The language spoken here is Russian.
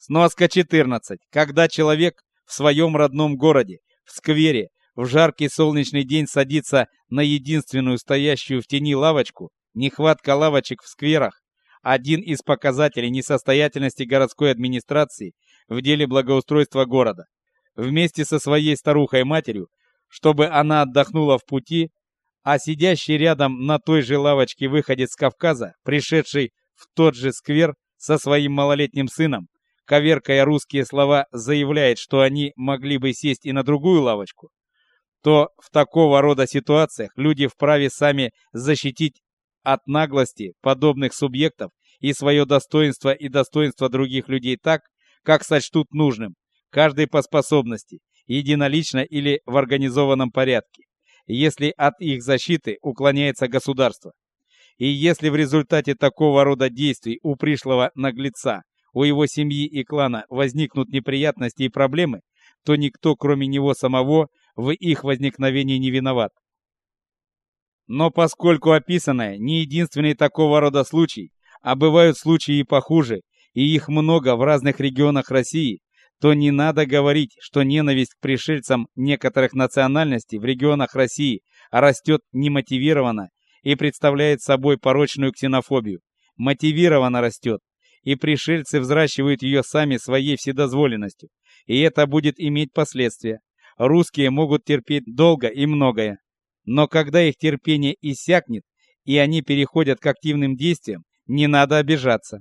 Сноска 14. Когда человек в своем родном городе, в сквере, в жаркий солнечный день садится на единственную стоящую в тени лавочку, нехватка лавочек в скверах один из показателей несостоятельности городской администрации в деле благоустройства города. Вместе со своей старухой-матерью, чтобы она отдохнула в пути, а сидящий рядом на той же лавочке выходец с Кавказа, пришедший в тот же сквер со своим малолетним сыном, коверкая русские слова, заявляет, что они могли бы сесть и на другую лавочку, то в такого рода ситуациях люди вправе сами защитить от наглости подобных субъектов и свое достоинство и достоинство других людей так, как сочтут нужным, каждый по способности, единолично или в организованном порядке, если от их защиты уклоняется государство. И если в результате такого рода действий у пришлого наглеца, у его семьи и клана возникнут неприятности и проблемы, то никто, кроме него самого, в их возникновении не виноват. Но поскольку описанное не единственный такого рода случай, а бывают случаи и похуже, и их много в разных регионах России, то не надо говорить, что ненависть к пришельцам некоторых национальностей в регионах России растет немотивированно и представляет собой порочную ксенофобию. Мотивированно растет, и пришельцы взращивают ее сами своей вседозволенностью, и это будет иметь последствия. Русские могут терпеть долго и многое, но когда их терпение иссякнет, и они переходят к активным действиям, не надо обижаться.